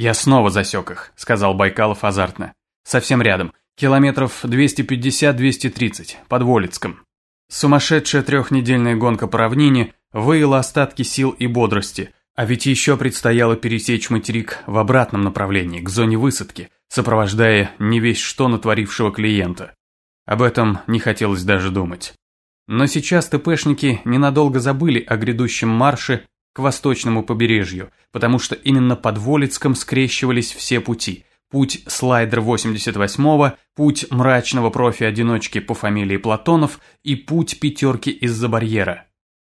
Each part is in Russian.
«Я снова засек их», — сказал Байкалов азартно. «Совсем рядом. Километров 250-230, под Волицком. Сумасшедшая трехнедельная гонка по равнине выяла остатки сил и бодрости, а ведь еще предстояло пересечь материк в обратном направлении, к зоне высадки, сопровождая не весь что натворившего клиента. Об этом не хотелось даже думать. Но сейчас ТПшники ненадолго забыли о грядущем марше к восточному побережью, потому что именно под Волицком скрещивались все пути – путь слайдер 88-го, путь мрачного профи-одиночки по фамилии Платонов и путь пятерки из-за барьера.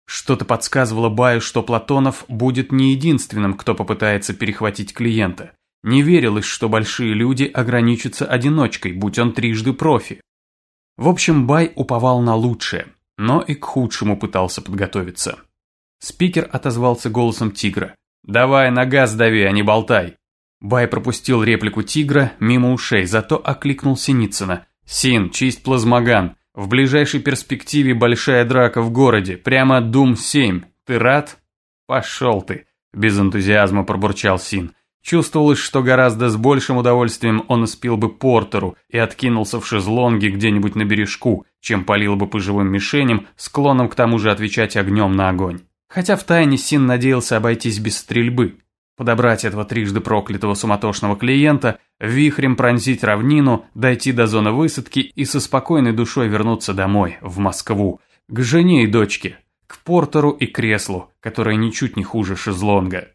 Что-то подсказывало Баю, что Платонов будет не единственным, кто попытается перехватить клиента. Не верилось, что большие люди ограничатся одиночкой, будь он трижды профи. В общем, Бай уповал на лучшее, но и к худшему пытался подготовиться. Спикер отозвался голосом тигра. «Давай на газ дави, а не болтай!» Бай пропустил реплику тигра мимо ушей, зато окликнул Синицына. «Син, чисть плазмоган. В ближайшей перспективе большая драка в городе. Прямо Дум-7. Ты рад?» «Пошел ты!» – без энтузиазма пробурчал Син. Чувствовалось, что гораздо с большим удовольствием он испил бы портеру и откинулся в шезлонге где-нибудь на бережку, чем полил бы по живым мишеням, склонным к тому же отвечать огнем на огонь. Хотя втайне Син надеялся обойтись без стрельбы подобрать этого трижды проклятого суматошного клиента, вихрем пронзить равнину, дойти до зоны высадки и со спокойной душой вернуться домой, в Москву, к жене и дочке, к портеру и креслу, которое ничуть не хуже шезлонга.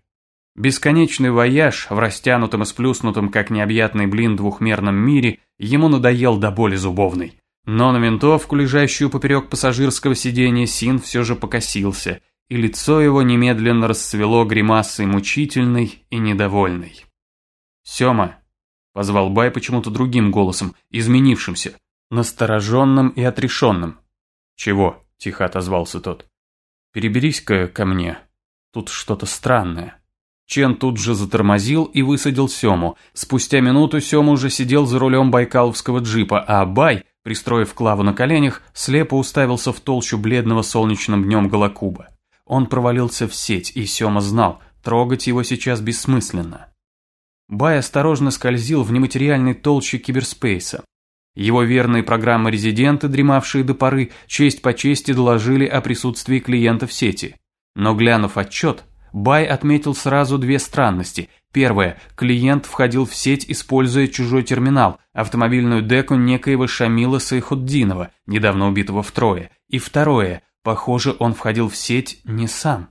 Бесконечный вояж в растянутом и сплюснутом, как необъятный блин, двухмерном мире ему надоел до боли зубовной. Но на винтовку, лежащую поперек пассажирского сиденья, Син все же покосился – и лицо его немедленно расцвело гримасой мучительной и недовольной. «Сема!» – позвал Бай почему-то другим голосом, изменившимся, настороженным и отрешенным. «Чего?» – тихо отозвался тот. «Переберись-ка ко мне. Тут что-то странное». Чен тут же затормозил и высадил Сему. Спустя минуту Сема уже сидел за рулем байкаловского джипа, а Бай, пристроив Клаву на коленях, слепо уставился в толщу бледного солнечным днем Голокуба. Он провалился в сеть, и Сёма знал, трогать его сейчас бессмысленно. Бай осторожно скользил в нематериальной толще киберспейса. Его верные программы-резиденты, дремавшие до поры, честь по чести доложили о присутствии клиента в сети. Но глянув отчет, Бай отметил сразу две странности. Первое. Клиент входил в сеть, используя чужой терминал, автомобильную деку некоего Шамила Сайхуддинова, недавно убитого втрое. И второе. Похоже, он входил в сеть не сам.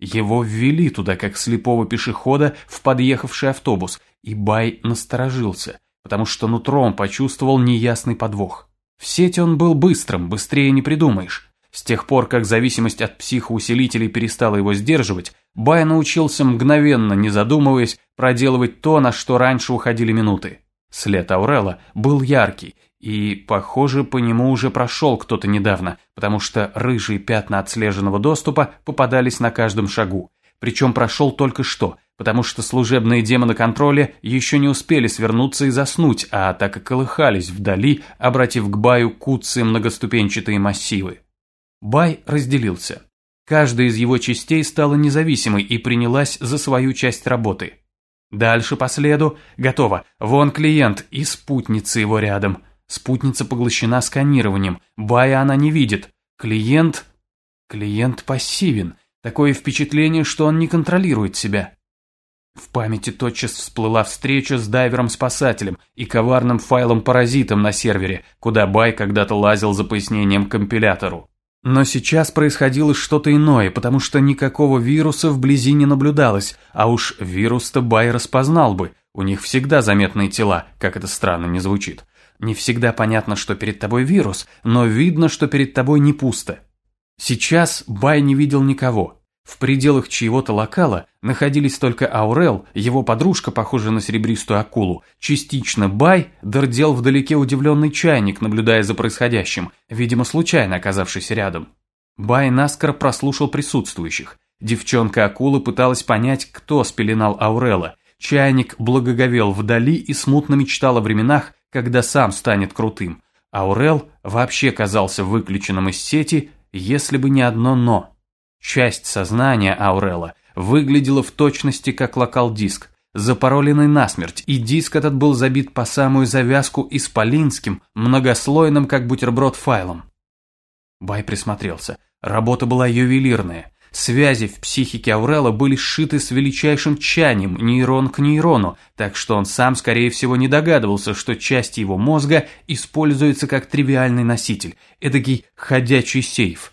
Его ввели туда, как слепого пешехода, в подъехавший автобус, и Бай насторожился, потому что нутром почувствовал неясный подвох. В сети он был быстрым, быстрее не придумаешь. С тех пор, как зависимость от психоусилителей перестала его сдерживать, Бай научился мгновенно, не задумываясь, проделывать то, на что раньше уходили минуты. След Аурела был яркий, и, похоже, по нему уже прошел кто-то недавно, потому что рыжие пятна отслеженного доступа попадались на каждом шагу. Причем прошел только что, потому что служебные демоны контроля еще не успели свернуться и заснуть, а так и колыхались вдали, обратив к Баю куцые многоступенчатые массивы. Бай разделился. Каждая из его частей стала независимой и принялась за свою часть работы. Дальше по следу. Готово. Вон клиент и спутница его рядом. Спутница поглощена сканированием, бая она не видит. Клиент... Клиент пассивен. Такое впечатление, что он не контролирует себя. В памяти тотчас всплыла встреча с дайвером-спасателем и коварным файлом-паразитом на сервере, куда Бай когда-то лазил за пояснением компилятору. Но сейчас происходило что-то иное, потому что никакого вируса вблизи не наблюдалось, а уж вирус-то Бай распознал бы, у них всегда заметные тела, как это странно не звучит. Не всегда понятно, что перед тобой вирус, но видно, что перед тобой не пусто. Сейчас Бай не видел никого. В пределах чьего-то локала находились только Аурел, его подружка, похожая на серебристую акулу, частично Бай, дырдел вдалеке удивленный чайник, наблюдая за происходящим, видимо, случайно оказавшийся рядом. Бай наскоро прослушал присутствующих. Девчонка-акула пыталась понять, кто спеленал Аурела. Чайник благоговел вдали и смутно мечтал о временах, когда сам станет крутым. Аурел вообще казался выключенным из сети, если бы не одно «но». Часть сознания Аурела выглядела в точности как локал-диск, запароленный насмерть, и диск этот был забит по самую завязку исполинским, многослойным, как бутерброд, файлом. Бай присмотрелся. Работа была ювелирная. Связи в психике Аурела были сшиты с величайшим тщанием, нейрон к нейрону, так что он сам, скорее всего, не догадывался, что части его мозга используются как тривиальный носитель, эдакий ходячий сейф.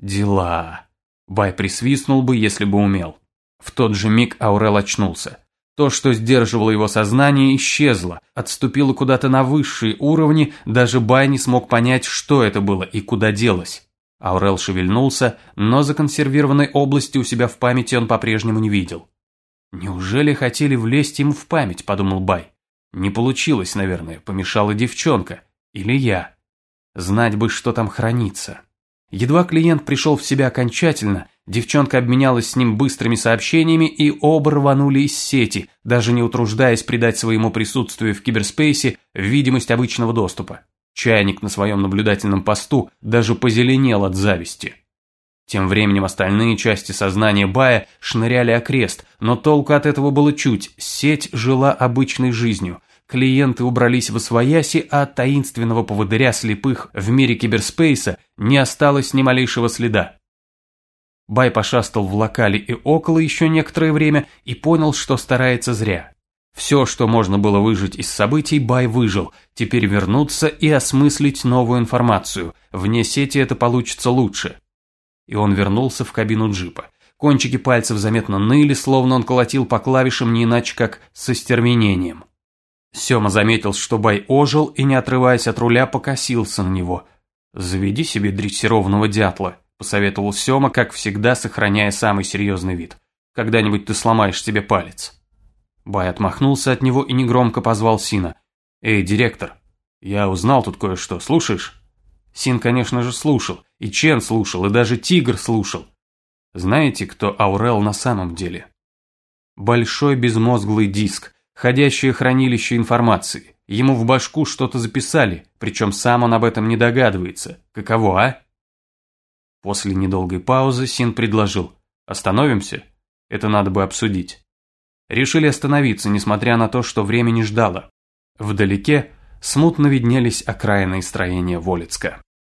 Дела. Бай присвистнул бы, если бы умел. В тот же миг Аурел очнулся. То, что сдерживало его сознание, исчезло, отступило куда-то на высшие уровни, даже Бай не смог понять, что это было и куда делось. Аурел шевельнулся, но законсервированной области у себя в памяти он по-прежнему не видел. «Неужели хотели влезть ему в память?» – подумал Бай. «Не получилось, наверное, помешала девчонка. Или я. Знать бы, что там хранится». Едва клиент пришел в себя окончательно, девчонка обменялась с ним быстрыми сообщениями и оба рванули из сети, даже не утруждаясь придать своему присутствию в киберспейсе видимость обычного доступа. Чайник на своем наблюдательном посту даже позеленел от зависти. Тем временем остальные части сознания Бая шныряли окрест, но толку от этого было чуть, сеть жила обычной жизнью, клиенты убрались в освояси, а от таинственного поводыря слепых в мире киберспейса не осталось ни малейшего следа. Бай пошастал в локале и около еще некоторое время и понял, что старается зря. Все, что можно было выжить из событий, Бай выжил. Теперь вернуться и осмыслить новую информацию. Вне сети это получится лучше. И он вернулся в кабину джипа. Кончики пальцев заметно ныли, словно он колотил по клавишам не иначе, как со стервенением. Сёма заметил, что Бай ожил и, не отрываясь от руля, покосился на него. «Заведи себе дрессированного дятла», – посоветовал Сёма, как всегда, сохраняя самый серьезный вид. «Когда-нибудь ты сломаешь себе палец». Бай отмахнулся от него и негромко позвал Сина. «Эй, директор, я узнал тут кое-что, слушаешь?» Син, конечно же, слушал, и Чен слушал, и даже Тигр слушал. Знаете, кто Аурел на самом деле? Большой безмозглый диск, ходящее хранилище информации. Ему в башку что-то записали, причем сам он об этом не догадывается. Каково, а? После недолгой паузы Син предложил. Остановимся? Это надо бы обсудить. Решили остановиться, несмотря на то, что время не ждало. Вдалеке смутно виднелись окраины строения Волецка.